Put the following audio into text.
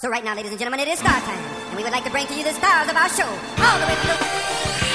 So right now, ladies and gentlemen, it is star time, and we would like to bring to you the stars of our show, all the way from the...